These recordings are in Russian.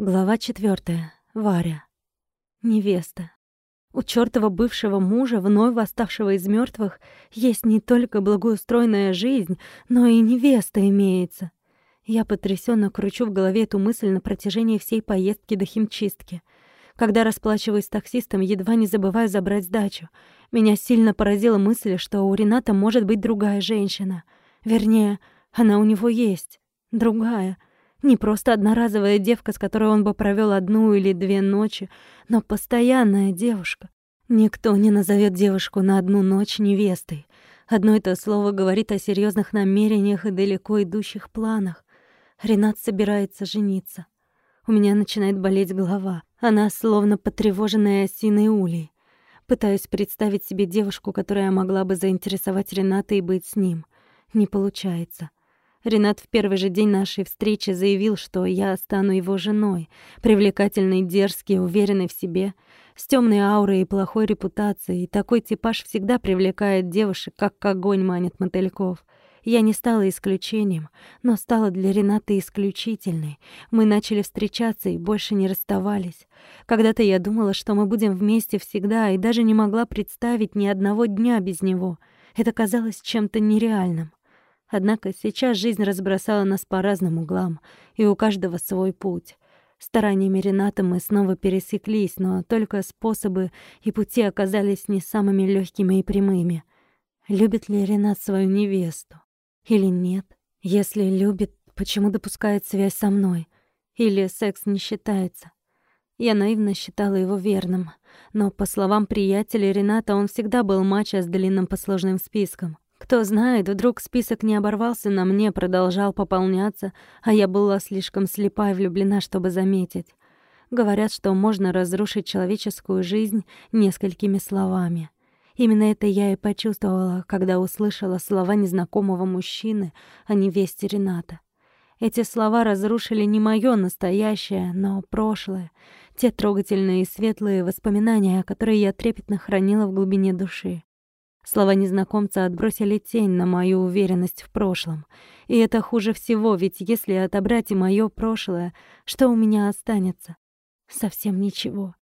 Глава четвертая. Варя. Невеста. У чёртова бывшего мужа, вновь восставшего из мёртвых, есть не только благоустроенная жизнь, но и невеста имеется. Я потрясённо кручу в голове эту мысль на протяжении всей поездки до химчистки. Когда расплачиваюсь с таксистом, едва не забываю забрать сдачу. Меня сильно поразила мысль, что у Рената может быть другая женщина. Вернее, она у него есть. Другая — не просто одноразовая девка, с которой он бы провёл одну или две ночи, но постоянная девушка. Никто не назовёт девушку на одну ночь невестой. Одно это слово говорит о серьёзных намерениях и далеко идущих планах. Ренат собирается жениться. У меня начинает болеть голова. Она словно потревоженная осиной улей. Пытаюсь представить себе девушку, которая могла бы заинтересовать Рената и быть с ним. Не получается. Ренат в первый же день нашей встречи заявил, что я стану его женой, привлекательной, дерзкий, уверенной в себе, с темной аурой и плохой репутацией. такой типаж всегда привлекает девушек, как огонь манит мотыльков. Я не стала исключением, но стала для Рената исключительной. Мы начали встречаться и больше не расставались. Когда-то я думала, что мы будем вместе всегда, и даже не могла представить ни одного дня без него. Это казалось чем-то нереальным. Однако сейчас жизнь разбросала нас по разным углам, и у каждого свой путь. Стараниями Рената мы снова пересеклись, но только способы и пути оказались не самыми легкими и прямыми. Любит ли Ренат свою невесту? Или нет? Если любит, почему допускает связь со мной? Или секс не считается? Я наивно считала его верным, но, по словам приятеля Рената, он всегда был мачо с длинным послужным списком. Кто знает, вдруг список не оборвался на мне, продолжал пополняться, а я была слишком слепа и влюблена, чтобы заметить. Говорят, что можно разрушить человеческую жизнь несколькими словами. Именно это я и почувствовала, когда услышала слова незнакомого мужчины о невесте Рената. Эти слова разрушили не моё настоящее, но прошлое, те трогательные и светлые воспоминания, которые я трепетно хранила в глубине души. Слова незнакомца отбросили тень на мою уверенность в прошлом. И это хуже всего, ведь если отобрать и моё прошлое, что у меня останется? Совсем ничего.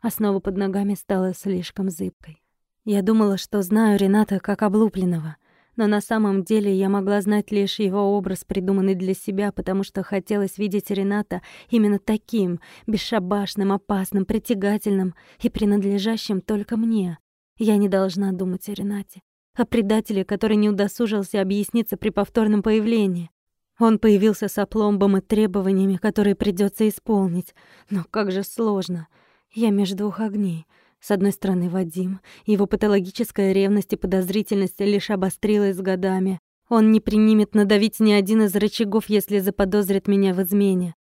Основа под ногами стала слишком зыбкой. Я думала, что знаю Рената как облупленного, но на самом деле я могла знать лишь его образ, придуманный для себя, потому что хотелось видеть Рената именно таким, бесшабашным, опасным, притягательным и принадлежащим только мне. Я не должна думать о Ренате, о предателе, который не удосужился объясниться при повторном появлении. Он появился с опломбом и требованиями, которые придется исполнить. Но как же сложно. Я между двух огней. С одной стороны, Вадим. Его патологическая ревность и подозрительность лишь обострилась годами. Он не принимет надавить ни один из рычагов, если заподозрит меня в измене.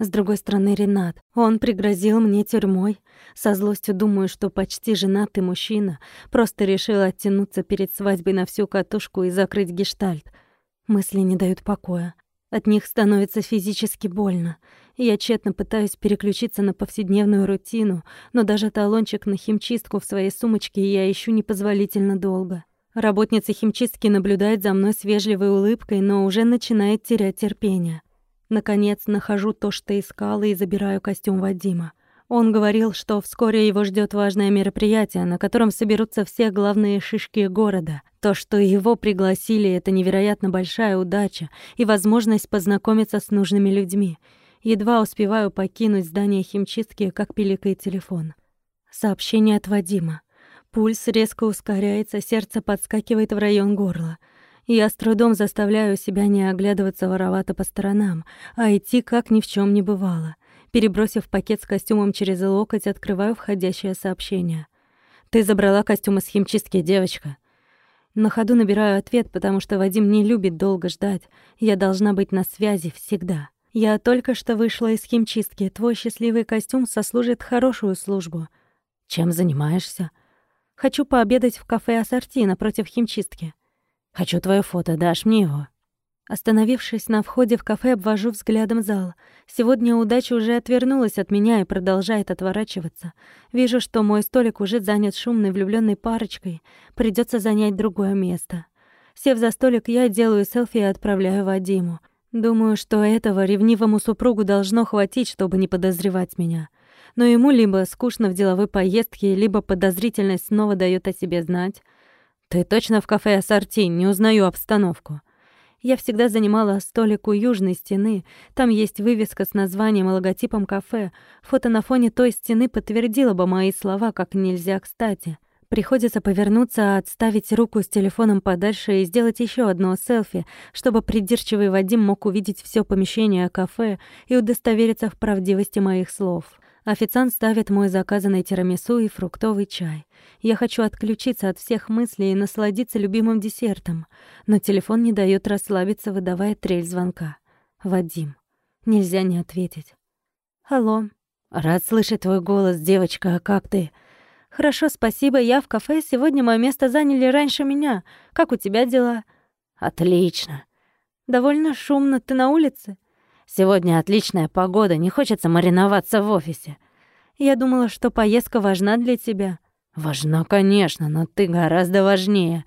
С другой стороны, Ренат. Он пригрозил мне тюрьмой. Со злостью думаю, что почти женатый мужчина просто решил оттянуться перед свадьбой на всю катушку и закрыть гештальт. Мысли не дают покоя. От них становится физически больно. Я тщетно пытаюсь переключиться на повседневную рутину, но даже талончик на химчистку в своей сумочке я ищу непозволительно долго. Работница химчистки наблюдает за мной с вежливой улыбкой, но уже начинает терять терпение. Наконец, нахожу то, что искала, и забираю костюм Вадима. Он говорил, что вскоре его ждет важное мероприятие, на котором соберутся все главные шишки города. То, что его пригласили, это невероятно большая удача и возможность познакомиться с нужными людьми. Едва успеваю покинуть здание химчистки, как пиликает телефон. Сообщение от Вадима. Пульс резко ускоряется, сердце подскакивает в район горла. Я с трудом заставляю себя не оглядываться воровато по сторонам, а идти как ни в чем не бывало. Перебросив пакет с костюмом через локоть, открываю входящее сообщение. «Ты забрала костюм из химчистки, девочка». На ходу набираю ответ, потому что Вадим не любит долго ждать. Я должна быть на связи всегда. Я только что вышла из химчистки. Твой счастливый костюм сослужит хорошую службу. Чем занимаешься? Хочу пообедать в кафе «Ассорти» напротив химчистки. Хочу твое фото, дашь мне его?» Остановившись на входе в кафе, обвожу взглядом зал. Сегодня удача уже отвернулась от меня и продолжает отворачиваться. Вижу, что мой столик уже занят шумной влюбленной парочкой. Придется занять другое место. Сев за столик, я делаю селфи и отправляю Вадиму. Думаю, что этого ревнивому супругу должно хватить, чтобы не подозревать меня. Но ему либо скучно в деловой поездке, либо подозрительность снова даёт о себе знать. «Ты точно в кафе ассорти? Не узнаю обстановку». Я всегда занимала столик у южной стены. Там есть вывеска с названием и логотипом кафе. Фото на фоне той стены подтвердило бы мои слова как нельзя кстати. Приходится повернуться, отставить руку с телефоном подальше и сделать еще одно селфи, чтобы придирчивый Вадим мог увидеть все помещение кафе и удостовериться в правдивости моих слов. Официант ставит мой заказанный тирамису и фруктовый чай. Я хочу отключиться от всех мыслей и насладиться любимым десертом, но телефон не дает расслабиться, выдавая трель звонка. Вадим. Нельзя не ответить. «Алло». «Рад слышать твой голос, девочка, а как ты?» «Хорошо, спасибо, я в кафе. Сегодня мое место заняли раньше меня. Как у тебя дела?» «Отлично». «Довольно шумно. Ты на улице?» Сегодня отличная погода, не хочется мариноваться в офисе. Я думала, что поездка важна для тебя. Важна, конечно, но ты гораздо важнее.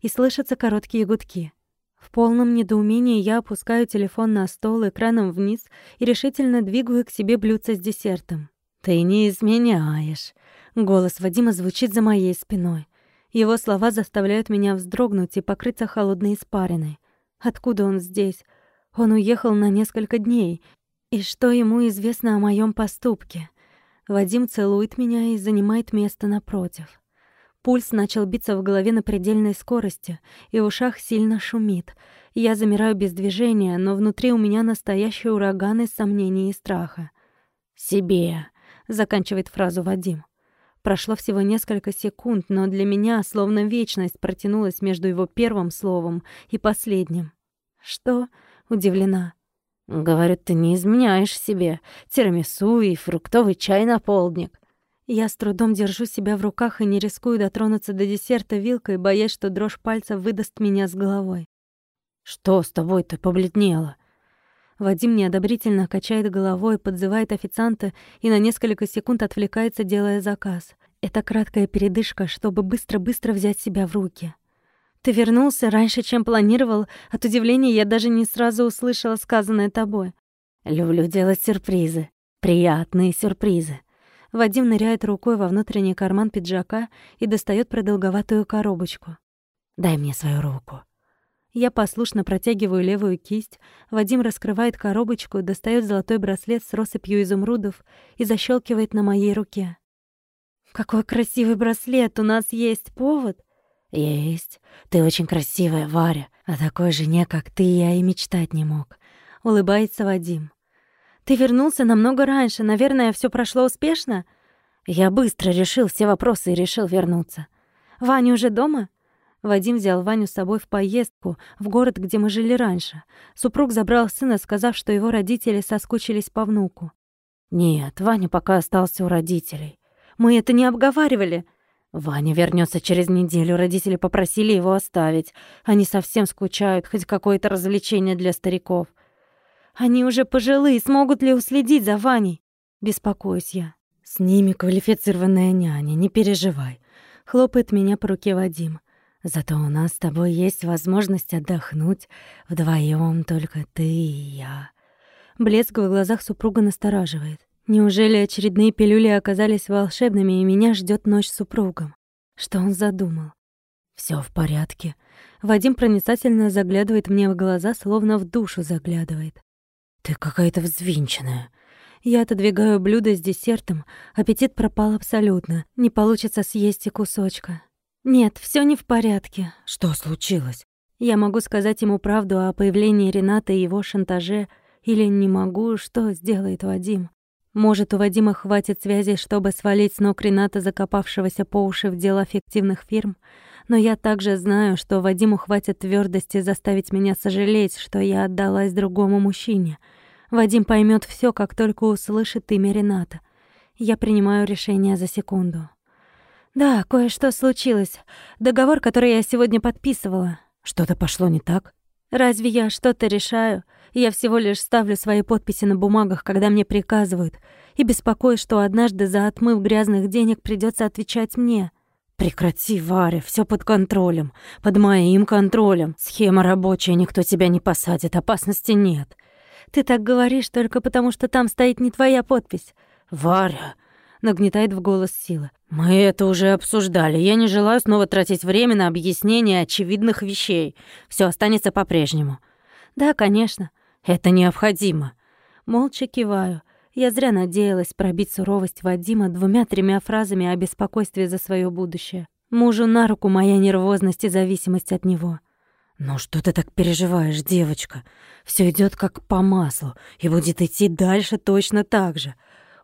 И слышатся короткие гудки. В полном недоумении я опускаю телефон на стол экраном вниз и решительно двигаю к себе блюдце с десертом. Ты не изменяешь. Голос Вадима звучит за моей спиной. Его слова заставляют меня вздрогнуть и покрыться холодной испариной. Откуда он здесь? Он уехал на несколько дней. И что ему известно о моем поступке? Вадим целует меня и занимает место напротив. Пульс начал биться в голове на предельной скорости, и в ушах сильно шумит. Я замираю без движения, но внутри у меня настоящий ураган из сомнений и страха. «Себе», — заканчивает фразу Вадим. Прошло всего несколько секунд, но для меня словно вечность протянулась между его первым словом и последним. «Что?» Удивлена. «Говорю, ты не изменяешь себе. Тирамису и фруктовый чай на полдник». Я с трудом держу себя в руках и не рискую дотронуться до десерта вилкой, боясь, что дрожь пальца выдаст меня с головой. «Что с тобой? Ты побледнела?» Вадим неодобрительно качает головой, подзывает официанта и на несколько секунд отвлекается, делая заказ. Это краткая передышка, чтобы быстро-быстро взять себя в руки. Ты вернулся раньше, чем планировал. От удивления я даже не сразу услышала сказанное тобой. Люблю делать сюрпризы. Приятные сюрпризы. Вадим ныряет рукой во внутренний карман пиджака и достает продолговатую коробочку. «Дай мне свою руку». Я послушно протягиваю левую кисть. Вадим раскрывает коробочку, достает золотой браслет с россыпью изумрудов и защелкивает на моей руке. «Какой красивый браслет! У нас есть повод!» «Есть. Ты очень красивая, Варя. О такой жене, как ты, я и мечтать не мог», — улыбается Вадим. «Ты вернулся намного раньше. Наверное, все прошло успешно?» «Я быстро решил все вопросы и решил вернуться». «Ваня уже дома?» Вадим взял Ваню с собой в поездку в город, где мы жили раньше. Супруг забрал сына, сказав, что его родители соскучились по внуку. «Нет, Ваня пока остался у родителей». «Мы это не обговаривали», Ваня вернется через неделю. Родители попросили его оставить. Они совсем скучают, хоть какое-то развлечение для стариков. Они уже пожилые, смогут ли уследить за Ваней? Беспокоюсь я. С ними квалифицированная няня, не переживай. Хлопает меня по руке Вадим. Зато у нас с тобой есть возможность отдохнуть вдвоем только ты и я. Блеск в глазах супруга настораживает. Неужели очередные пилюли оказались волшебными, и меня ждет ночь с супругом? Что он задумал? Все в порядке. Вадим проницательно заглядывает мне в глаза, словно в душу заглядывает. Ты какая-то взвинченная. Я отодвигаю блюдо с десертом. Аппетит пропал абсолютно. Не получится съесть и кусочка. Нет, все не в порядке. Что случилось? Я могу сказать ему правду о появлении Рената и его шантаже, или не могу, что сделает Вадим. Может, у Вадима хватит связей, чтобы свалить с ног Рената, закопавшегося по уши в дела фиктивных фирм, но я также знаю, что Вадиму хватит твердости заставить меня сожалеть, что я отдалась другому мужчине. Вадим поймет все, как только услышит имя Рената. Я принимаю решение за секунду. Да, кое-что случилось. Договор, который я сегодня подписывала. Что-то пошло не так? Разве я что-то решаю? Я всего лишь ставлю свои подписи на бумагах, когда мне приказывают, и беспокоюсь, что однажды за отмыв грязных денег придется отвечать мне. Прекрати, Варя, все под контролем. Под моим контролем. Схема рабочая, никто тебя не посадит, опасности нет. Ты так говоришь только потому, что там стоит не твоя подпись. Варя, нагнетает в голос сила. Мы это уже обсуждали. Я не желаю снова тратить время на объяснение очевидных вещей. Все останется по-прежнему. Да, конечно. Это необходимо. Молча киваю. Я зря надеялась пробить суровость Вадима двумя-тремя фразами о беспокойстве за свое будущее. Мужу на руку моя нервозность и зависимость от него. «Ну что ты так переживаешь, девочка? Все идет как по маслу, и будет идти дальше точно так же»,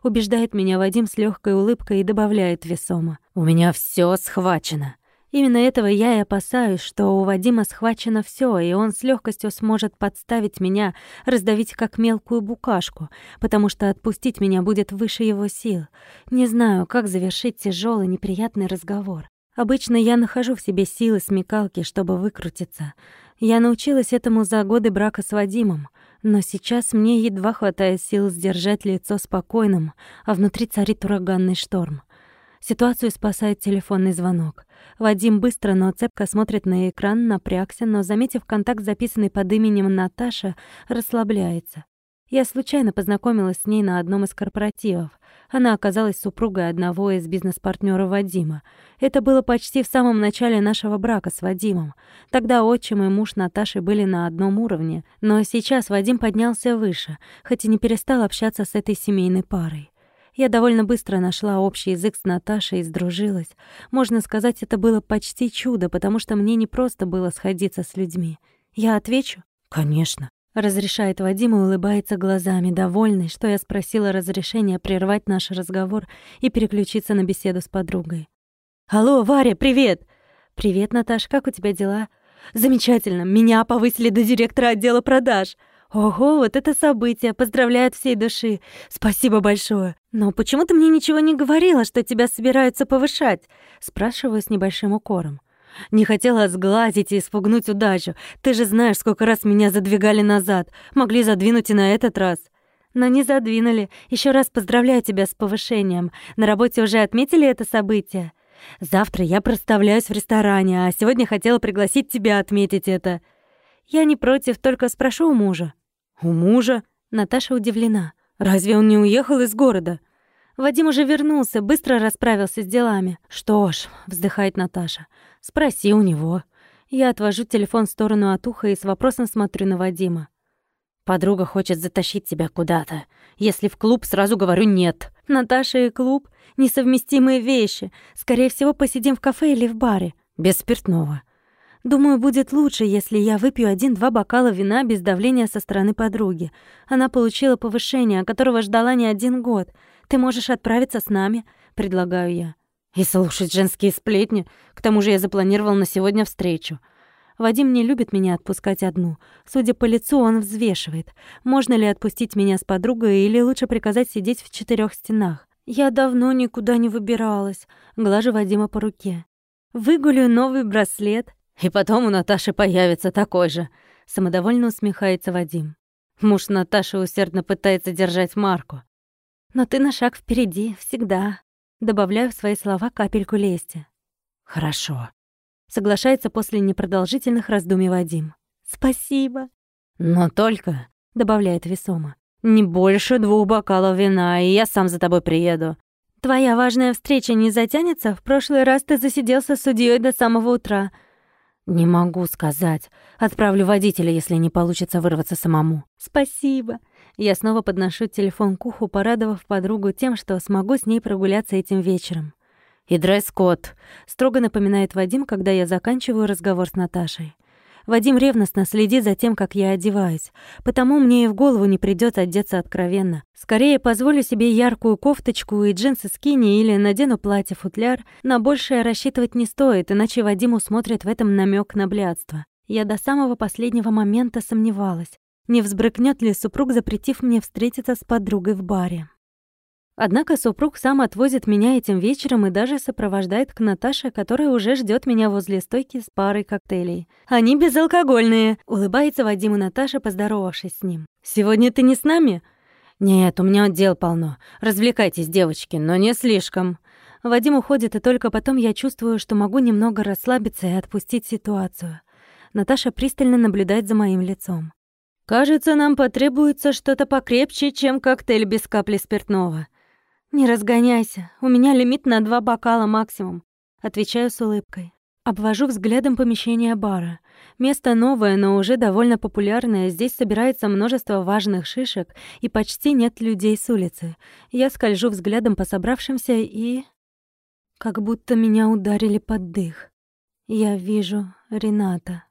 убеждает меня Вадим с легкой улыбкой и добавляет весомо. «У меня все схвачено. Именно этого я и опасаюсь, что у Вадима схвачено все, и он с легкостью сможет подставить меня, раздавить как мелкую букашку, потому что отпустить меня будет выше его сил. Не знаю, как завершить тяжелый неприятный разговор. Обычно я нахожу в себе силы смекалки, чтобы выкрутиться. Я научилась этому за годы брака с Вадимом, но сейчас мне едва хватает сил сдержать лицо спокойным, а внутри царит ураганный шторм. Ситуацию спасает телефонный звонок. Вадим быстро, но цепко смотрит на экран, напрягся, но, заметив контакт, записанный под именем Наташа, расслабляется. Я случайно познакомилась с ней на одном из корпоративов. Она оказалась супругой одного из бизнес-партнеров Вадима. Это было почти в самом начале нашего брака с Вадимом. Тогда отчим и муж Наташи были на одном уровне, но сейчас Вадим поднялся выше, хоть и не перестал общаться с этой семейной парой. Я довольно быстро нашла общий язык с Наташей и сдружилась. Можно сказать, это было почти чудо, потому что мне не просто было сходиться с людьми. Я отвечу? Конечно. Разрешает Вадим и улыбается глазами, довольный, что я спросила разрешения прервать наш разговор и переключиться на беседу с подругой. «Алло, Варя, привет!» «Привет, Наташ, как у тебя дела?» «Замечательно, меня повысили до директора отдела продаж!» Ого, вот это событие! Поздравляю от всей души! Спасибо большое! Но почему ты мне ничего не говорила, что тебя собираются повышать? Спрашиваю с небольшим укором. Не хотела сглазить и испугнуть удачу. Ты же знаешь, сколько раз меня задвигали назад. Могли задвинуть и на этот раз. Но не задвинули. Еще раз поздравляю тебя с повышением. На работе уже отметили это событие? Завтра я проставляюсь в ресторане, а сегодня хотела пригласить тебя отметить это. Я не против, только спрошу у мужа. «У мужа?» Наташа удивлена. «Разве он не уехал из города?» Вадим уже вернулся, быстро расправился с делами. «Что ж», — вздыхает Наташа, — «спроси у него». Я отвожу телефон в сторону от уха и с вопросом смотрю на Вадима. «Подруга хочет затащить тебя куда-то. Если в клуб, сразу говорю «нет». Наташа и клуб — несовместимые вещи. Скорее всего, посидим в кафе или в баре. Без спиртного. Думаю, будет лучше, если я выпью один-два бокала вина без давления со стороны подруги. Она получила повышение, которого ждала не один год. Ты можешь отправиться с нами, предлагаю я. И слушать женские сплетни. К тому же я запланировал на сегодня встречу. Вадим не любит меня отпускать одну. Судя по лицу, он взвешивает. Можно ли отпустить меня с подругой или лучше приказать сидеть в четырех стенах? Я давно никуда не выбиралась. Глажу Вадима по руке. Выгулю новый браслет. И потом у Наташи появится такой же. Самодовольно усмехается Вадим. Муж Наташи усердно пытается держать марку. Но ты на шаг впереди, всегда. Добавляю в свои слова капельку лести. Хорошо. Соглашается после непродолжительных раздумий Вадим. Спасибо. Но только, добавляет весомо, не больше двух бокалов вина, и я сам за тобой приеду. Твоя важная встреча не затянется? В прошлый раз ты засиделся с судьей до самого утра. «Не могу сказать. Отправлю водителя, если не получится вырваться самому». «Спасибо». Я снова подношу телефон к уху, порадовав подругу тем, что смогу с ней прогуляться этим вечером. «И дресс-код», — строго напоминает Вадим, когда я заканчиваю разговор с Наташей. Вадим ревностно следит за тем, как я одеваюсь, потому мне и в голову не придёт одеться откровенно. Скорее позволю себе яркую кофточку и джинсы скини или надену платье-футляр. На большее рассчитывать не стоит, иначе Вадим усмотрит в этом намёк на блядство. Я до самого последнего момента сомневалась, не взбрыкнёт ли супруг, запретив мне встретиться с подругой в баре. Однако супруг сам отвозит меня этим вечером и даже сопровождает к Наташе, которая уже ждет меня возле стойки с парой коктейлей. «Они безалкогольные!» — улыбается Вадим и Наташа, поздоровавшись с ним. «Сегодня ты не с нами?» «Нет, у меня дел полно. Развлекайтесь, девочки, но не слишком». Вадим уходит, и только потом я чувствую, что могу немного расслабиться и отпустить ситуацию. Наташа пристально наблюдает за моим лицом. «Кажется, нам потребуется что-то покрепче, чем коктейль без капли спиртного». «Не разгоняйся, у меня лимит на два бокала максимум», — отвечаю с улыбкой. Обвожу взглядом помещение бара. Место новое, но уже довольно популярное. Здесь собирается множество важных шишек, и почти нет людей с улицы. Я скольжу взглядом по собравшимся и... Как будто меня ударили под дых. Я вижу Рената.